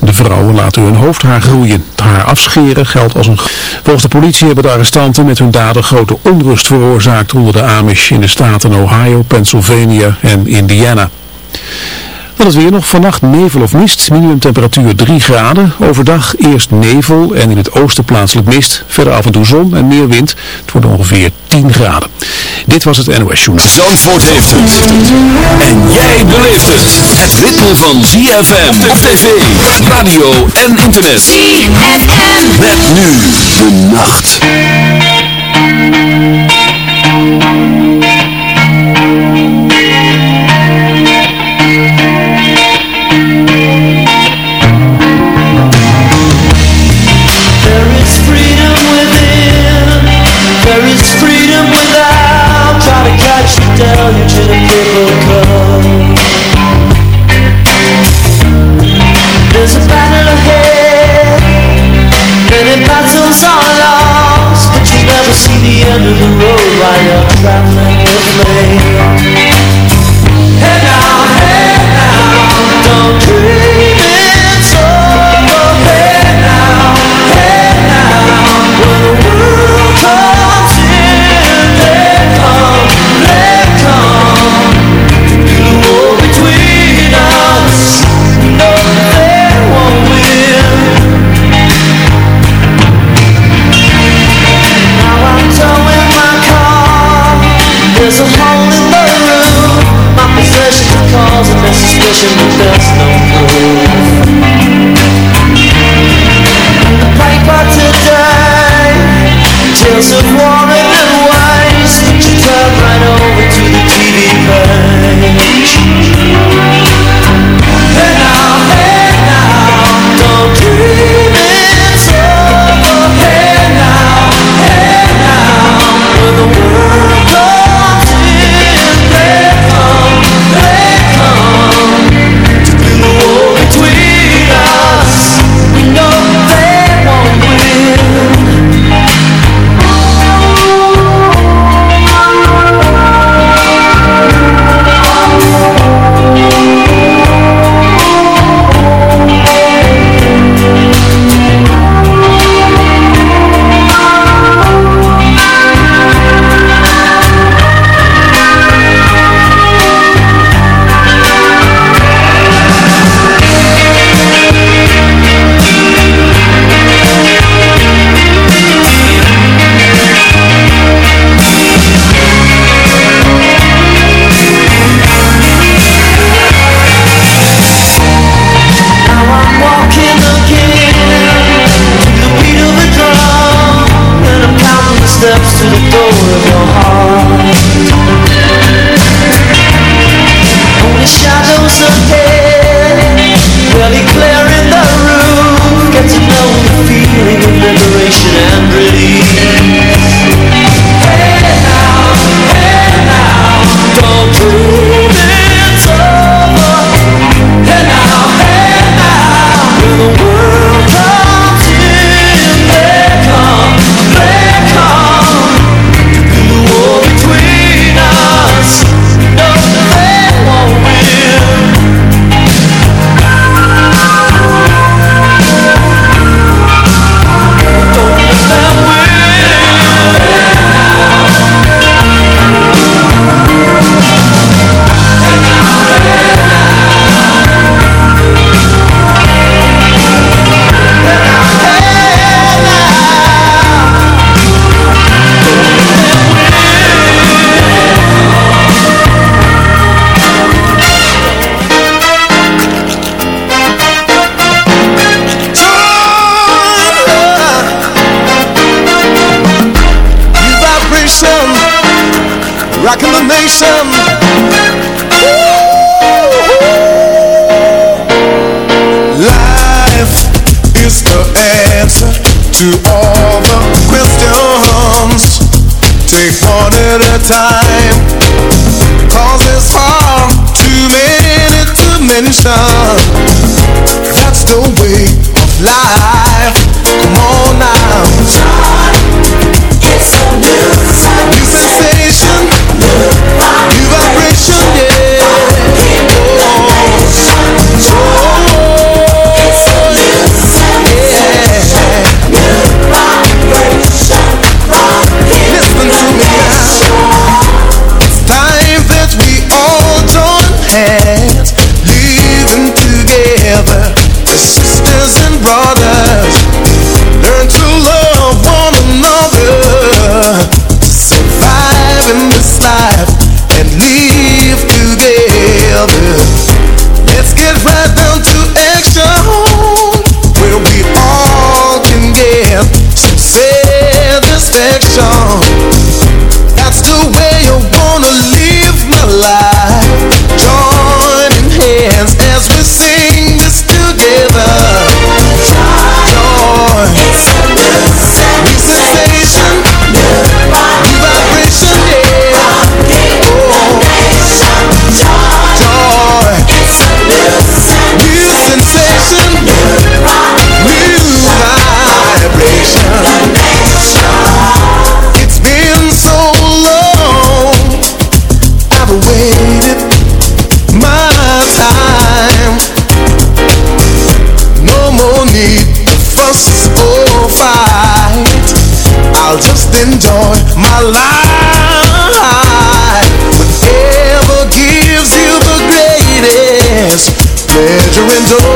De vrouwen laten hun hoofdhaar groeien. Het haar afscheren geldt als een... Volgens de politie hebben de arrestanten met hun daden grote onrust veroorzaakt onder de Amish in de staten Ohio, Pennsylvania en Indiana. Dan het weer nog vannacht nevel of mist, minimumtemperatuur 3 graden. Overdag eerst nevel en in het oosten plaatselijk mist. Verder af en toe zon en meer wind. Het wordt ongeveer 10 graden. Dit was het NOS Journal. Zandvoort heeft het. En jij beleeft het. Het ritme van ZFM op tv, radio en internet. ZFM. Met nu de nacht. See the end of the road while you're traveling with me. Me suspicion, but there's no proof. The paper today, of war gevoelens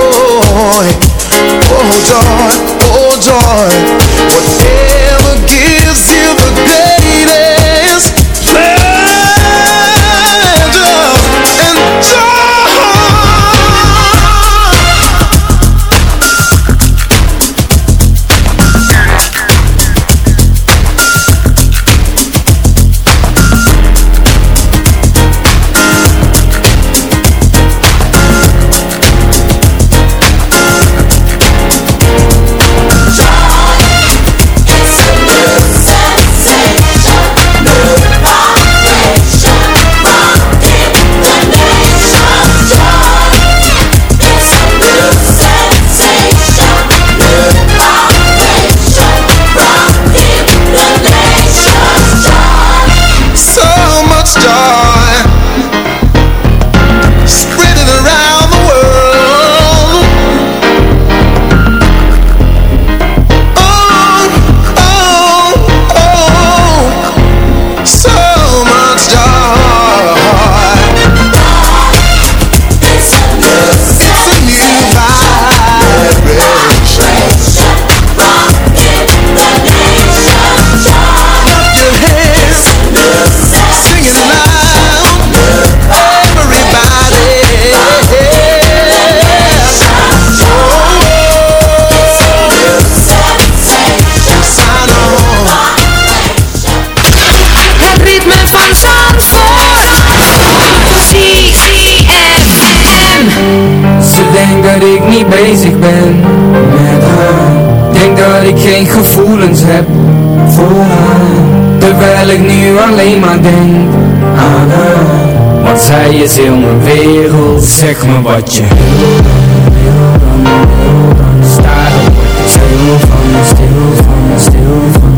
Terwijl ik nu alleen maar denk aan haar. Want zij is heel mijn wereld Zeg me wat je wil. Dan, wil dan, word stil van, stil van, stil van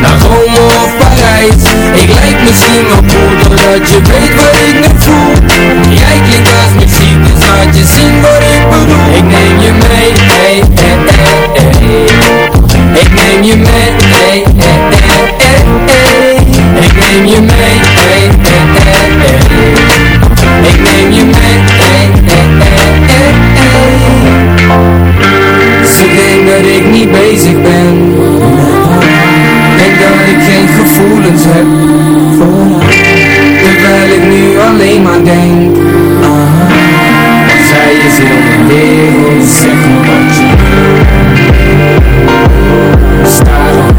naar Rome of Parijs Ik lijk misschien wel cool Doordat je weet wat ik nu voel Jij klinkt als muziek Dus laat je zien wat ik bedoel Ik neem je mee hey, hey, hey, hey. Ik neem je mee hey, hey, hey, hey, hey. Ik neem je mee hey, hey, hey, hey. Ik neem je mee hey, hey, hey, hey, hey. Ze denken dat ik niet bezig ben dat ik geen gevoelens heb voor haar. Terwijl ik nu alleen maar denk ah, Zij is heel de wereld, zeg maar wat je wil. Sta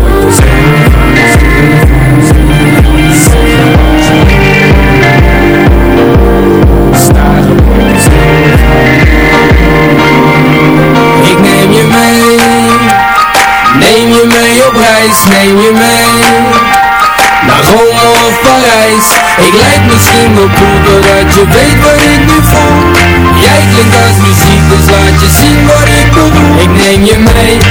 neem je mee.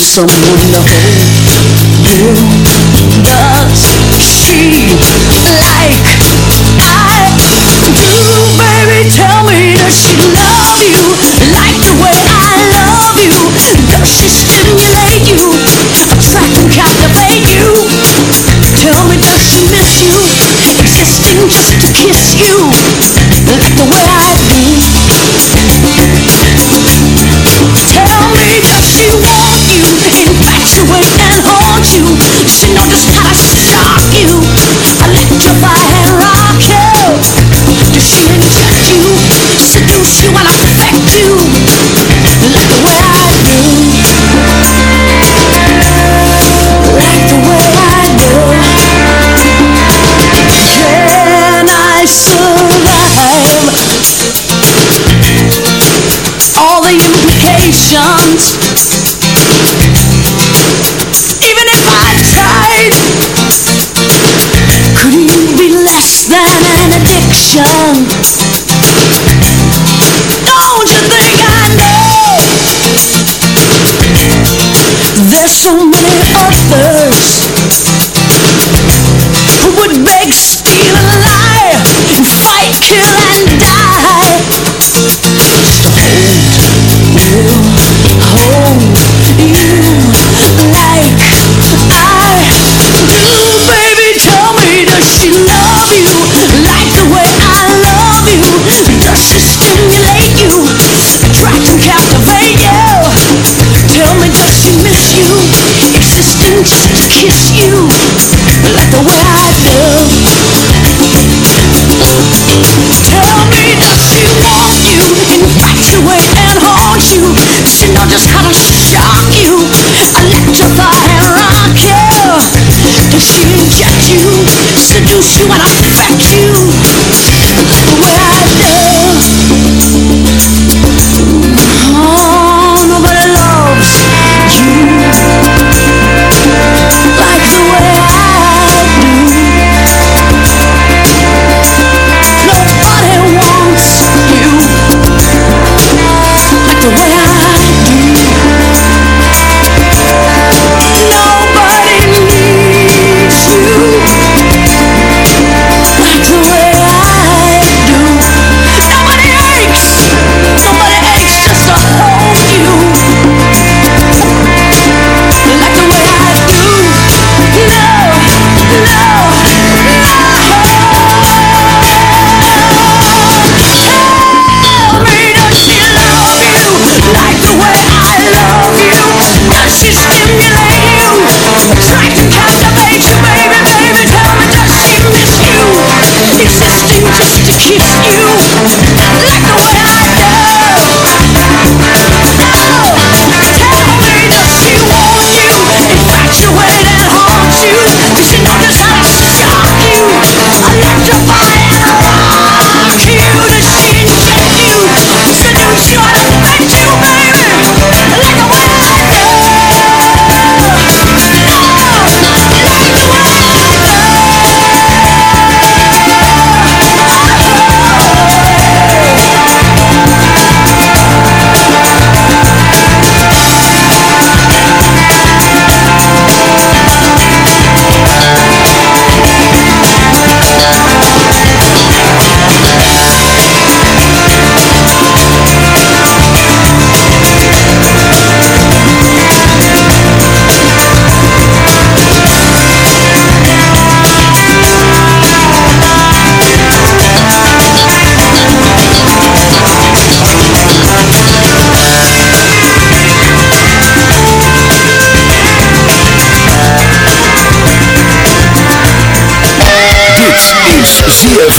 someone to hold you must see like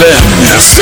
ZFM.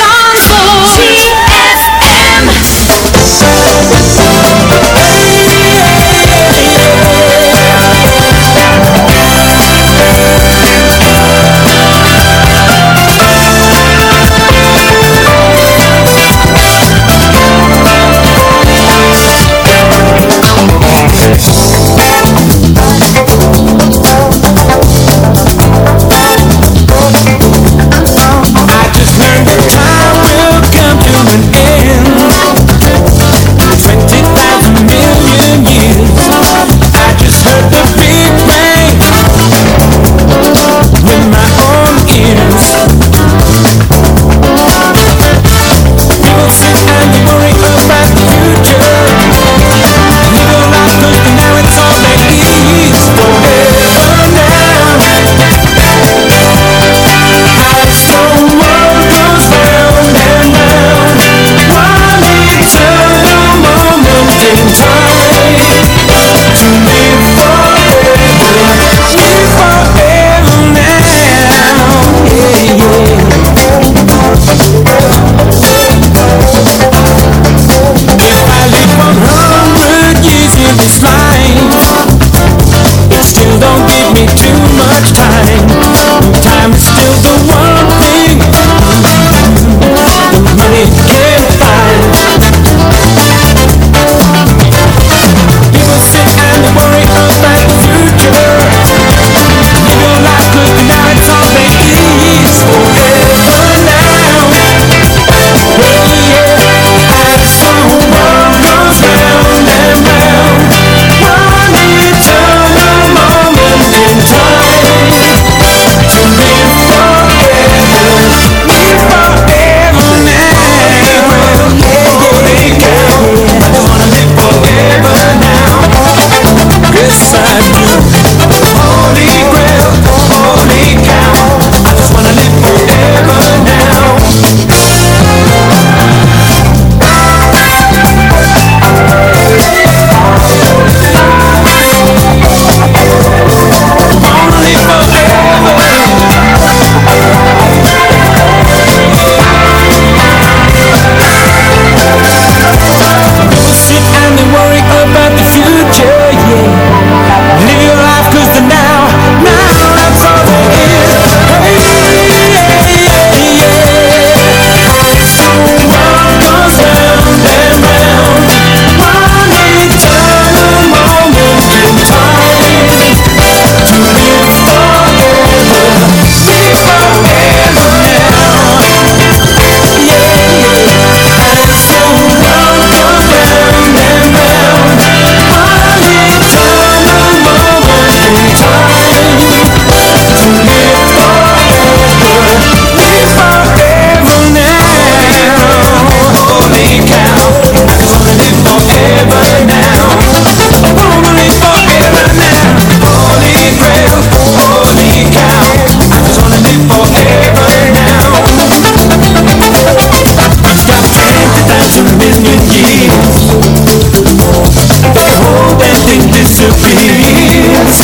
years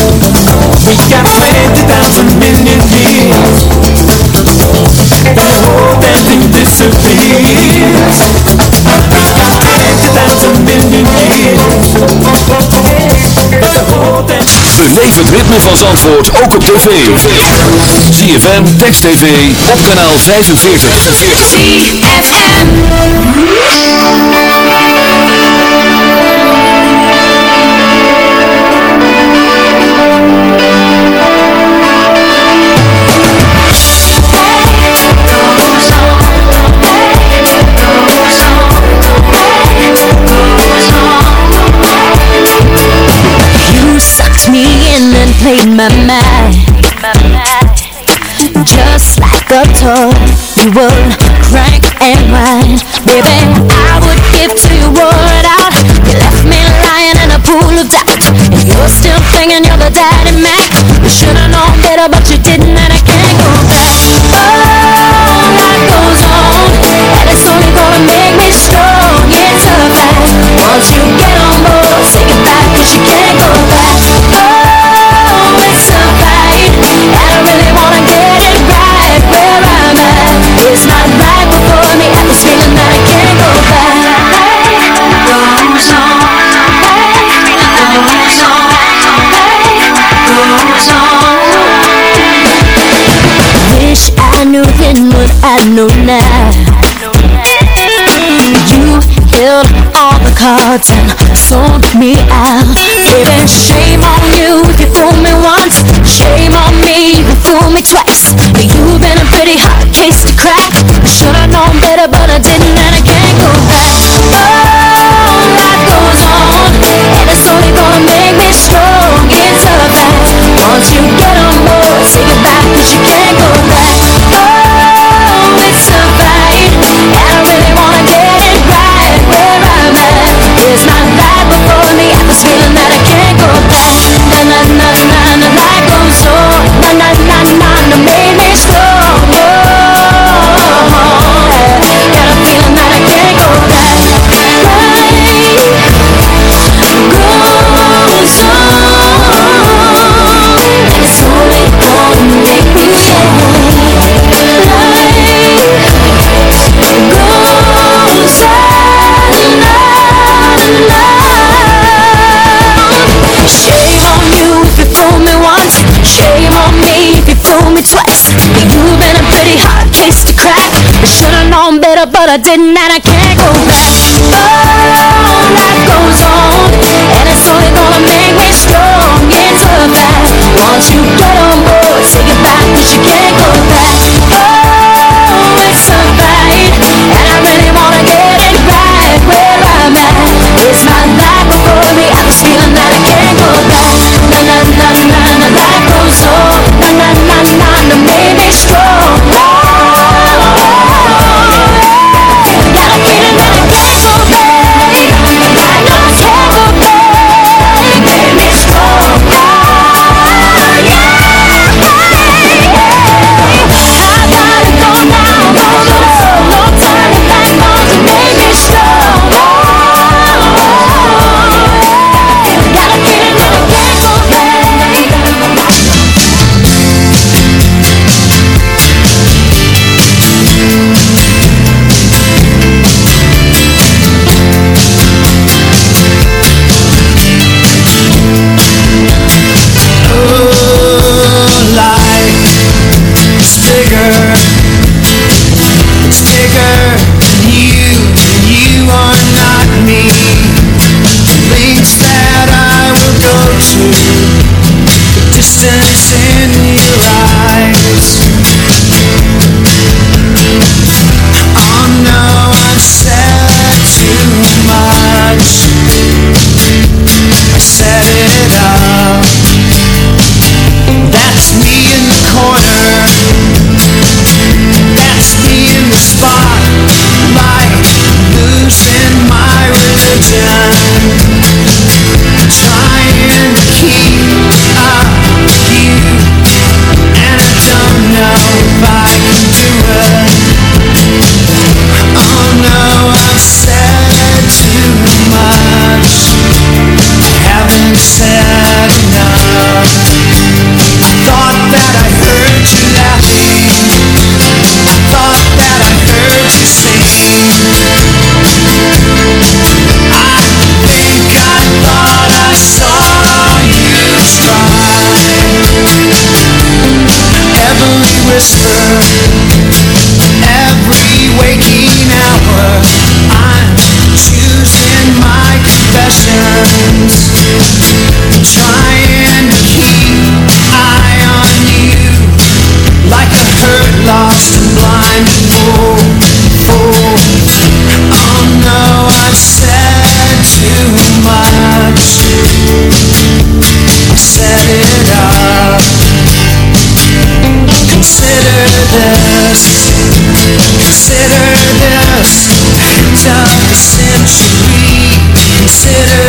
We got plenty thousand million years And the whole damn thing disappears We got plenty thousand million years the whole damn Beleef het ritme van Zandvoort ook op tv. ZFM, Text TV, op kanaal 45. 45. my mind. Just like a toy, you would crank and whine. Baby, I would give to you wore it out. You left me lying in a pool of doubt. If you're still thinking you're the daddy man, you should've known better, but you know now. You held all the cards and sold me out. But I did, and I can't. Consider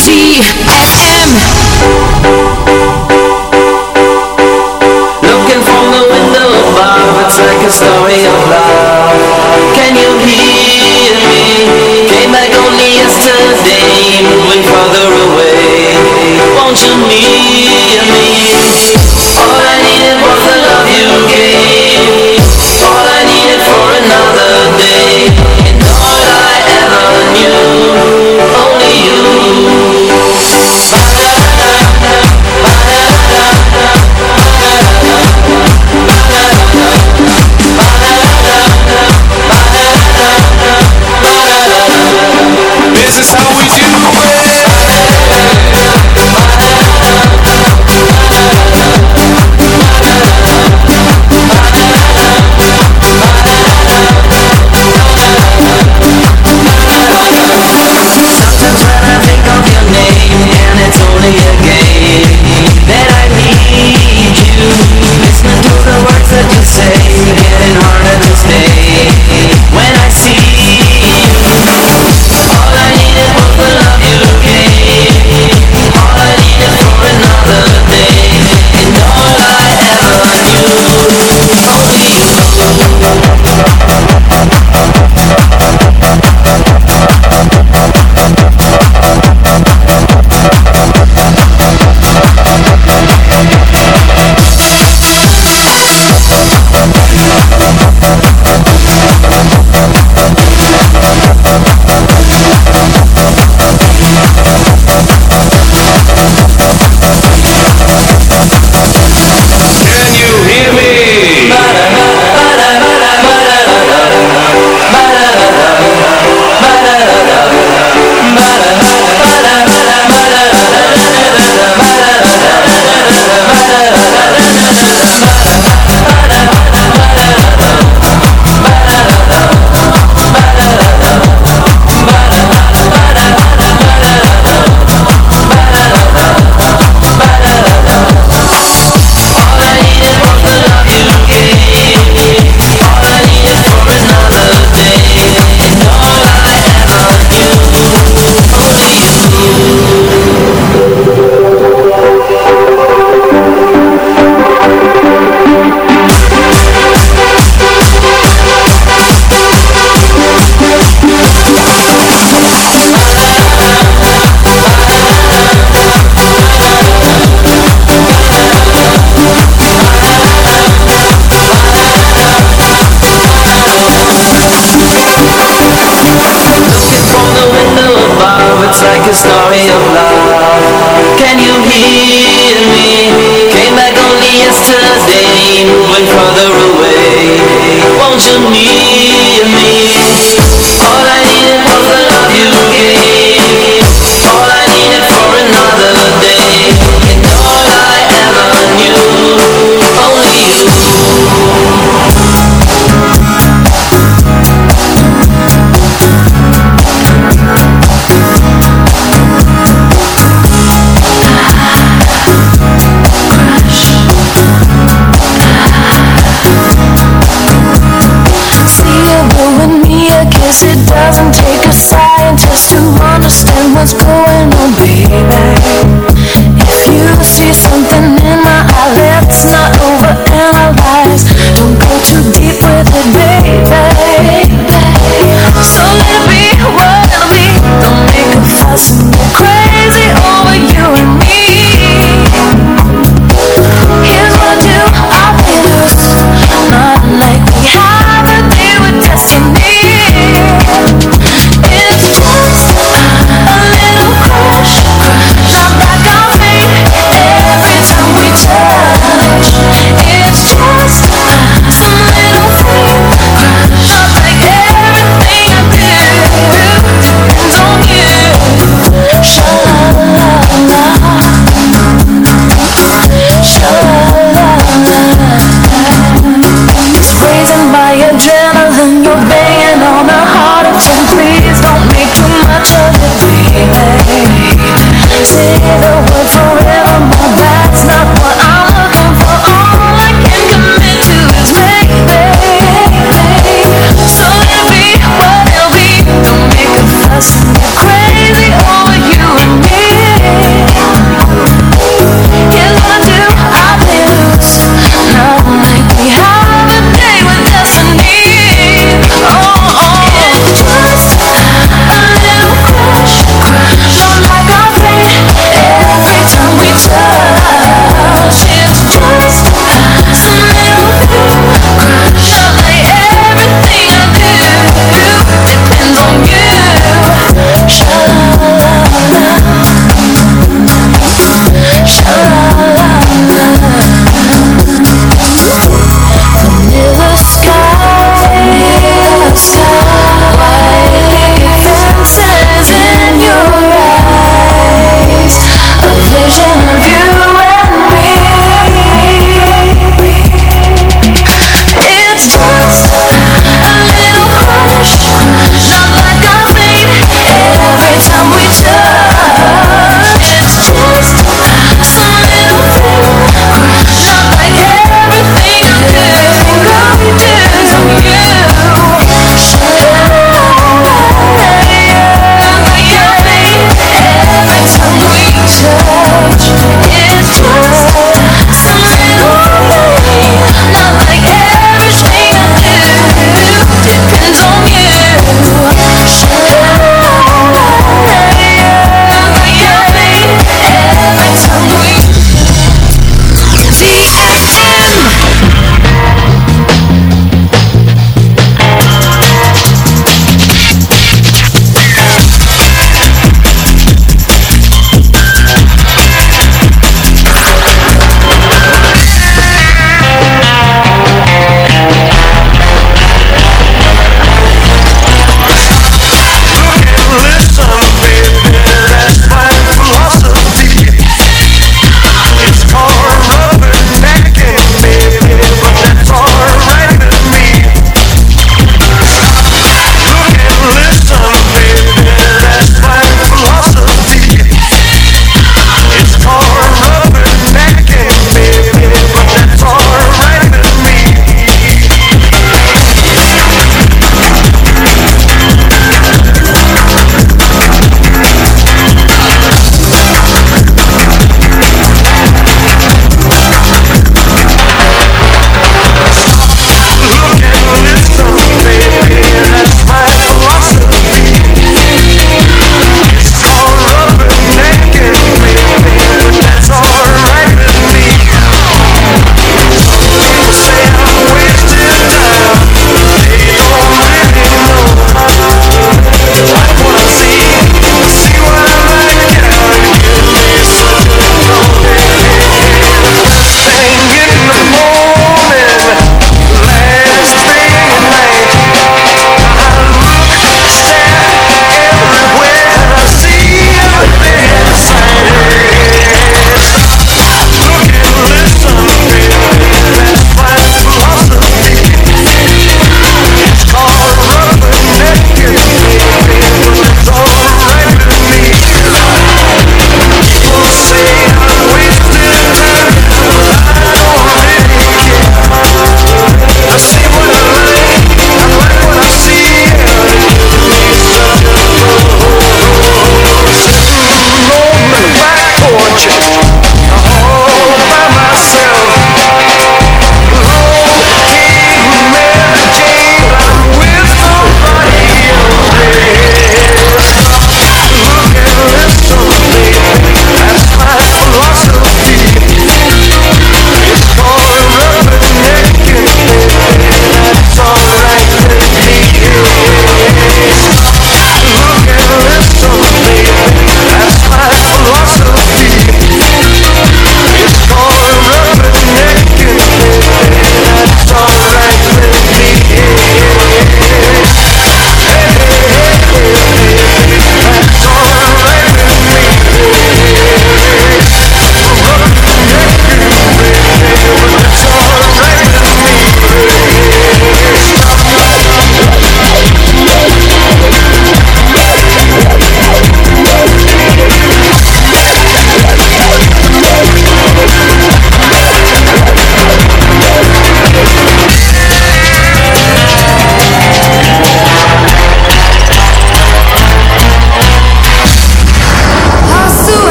see.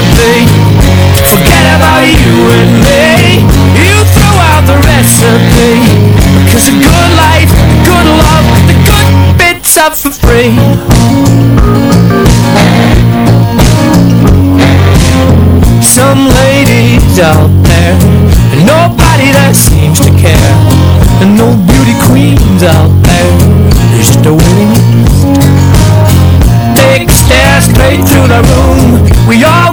recipe Forget about you and me. You throw out the recipe. Cause a good life, good love The good bits are for free. Some ladies out there And nobody that seems to care. And no beauty queens out there There's just a waiting Take a stare straight through the room. We all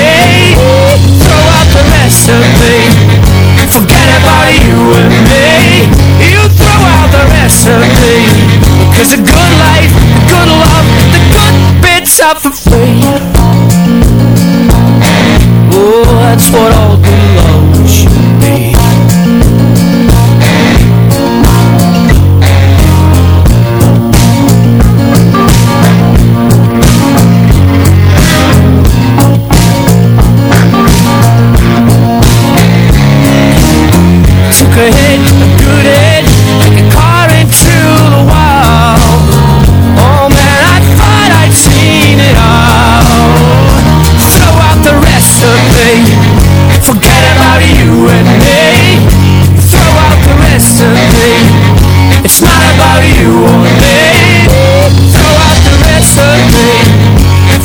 see Cause a good life, a good love, the good bits are for free. Oh, that's what I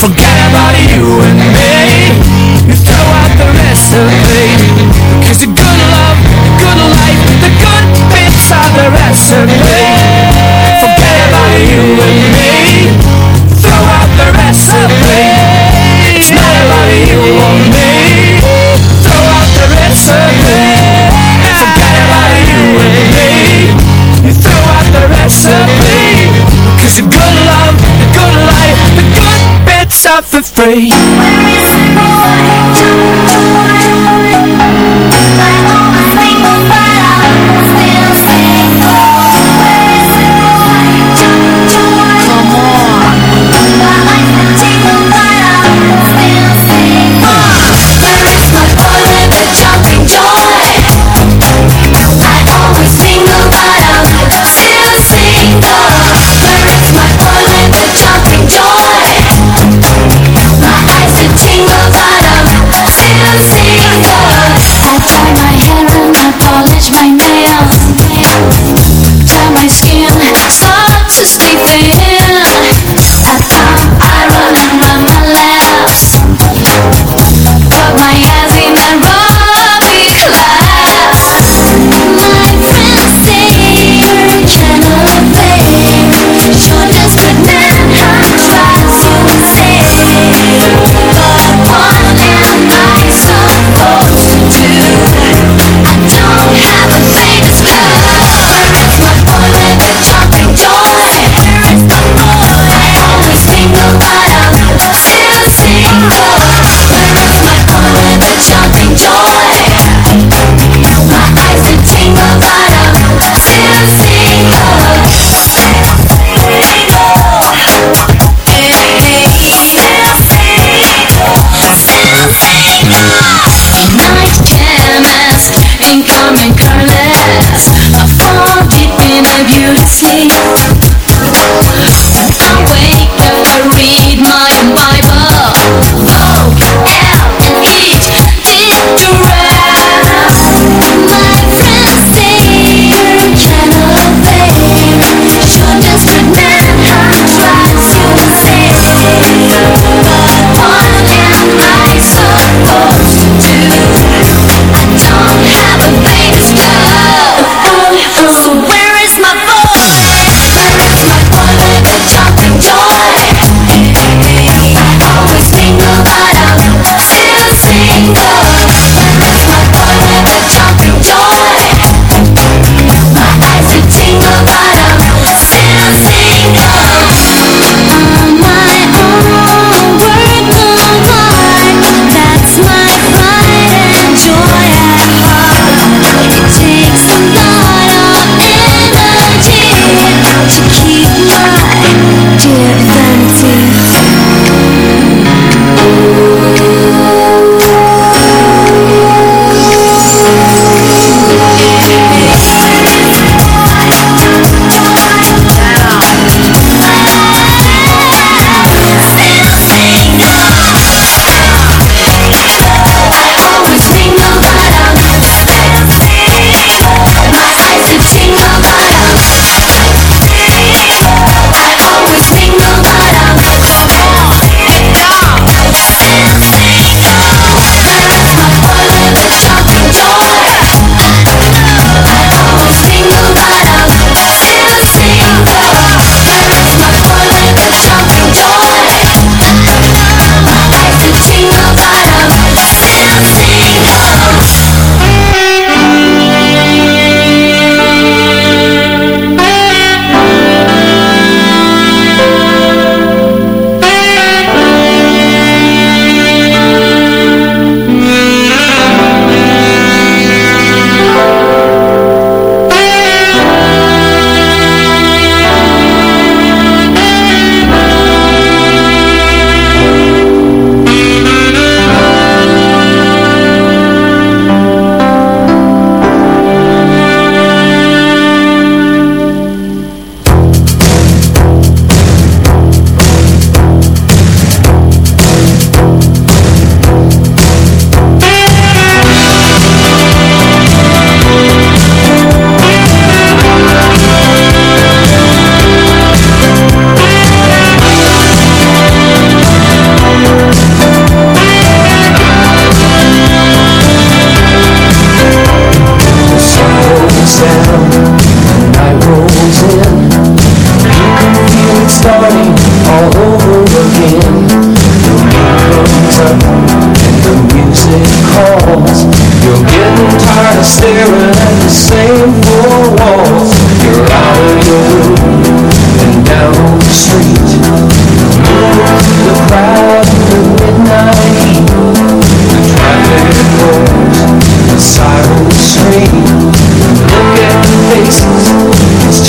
forget about you and me. You throw out the recipe. Cause the good love, the good life The good bits are the recipe. Forget about you Not for free.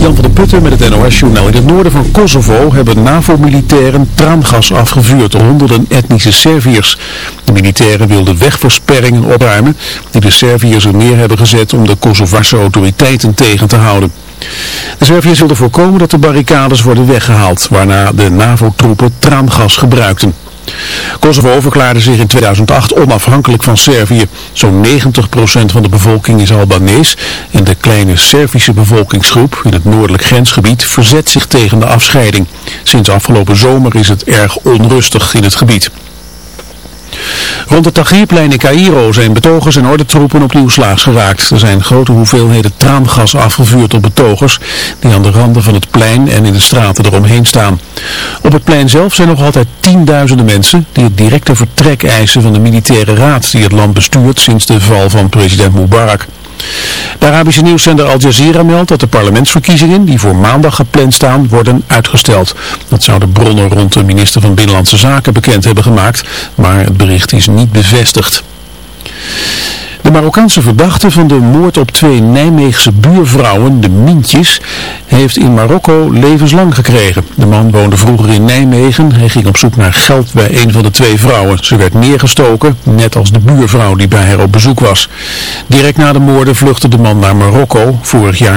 Jan van der Putten met het NOS-journaal. In het noorden van Kosovo hebben NAVO-militairen traangas afgevuurd op honderden etnische Serviërs. De militairen wilden wegversperringen opruimen die de Serviërs er neer hebben gezet om de Kosovarse autoriteiten tegen te houden. De Serviërs wilden voorkomen dat de barricades worden weggehaald, waarna de NAVO-troepen traangas gebruikten. Kosovo verklaarde zich in 2008 onafhankelijk van Servië. Zo'n 90% van de bevolking is Albanees en de kleine Servische bevolkingsgroep in het noordelijk grensgebied verzet zich tegen de afscheiding. Sinds afgelopen zomer is het erg onrustig in het gebied. Rond het Tahrirplein in Cairo zijn betogers en ordentroepen opnieuw slaags geraakt. Er zijn grote hoeveelheden traangas afgevuurd op betogers die aan de randen van het plein en in de straten eromheen staan. Op het plein zelf zijn nog altijd tienduizenden mensen die het directe vertrek eisen van de militaire raad die het land bestuurt sinds de val van president Mubarak. De Arabische nieuwszender Al Jazeera meldt dat de parlementsverkiezingen die voor maandag gepland staan worden uitgesteld. Dat zouden bronnen rond de minister van Binnenlandse Zaken bekend hebben gemaakt, maar het bericht is niet bevestigd. De Marokkaanse verdachte van de moord op twee Nijmeegse buurvrouwen, de Mintjes, heeft in Marokko levenslang gekregen. De man woonde vroeger in Nijmegen. Hij ging op zoek naar geld bij een van de twee vrouwen. Ze werd neergestoken, net als de buurvrouw die bij haar op bezoek was. Direct na de moorden vluchtte de man naar Marokko. Vorig jaar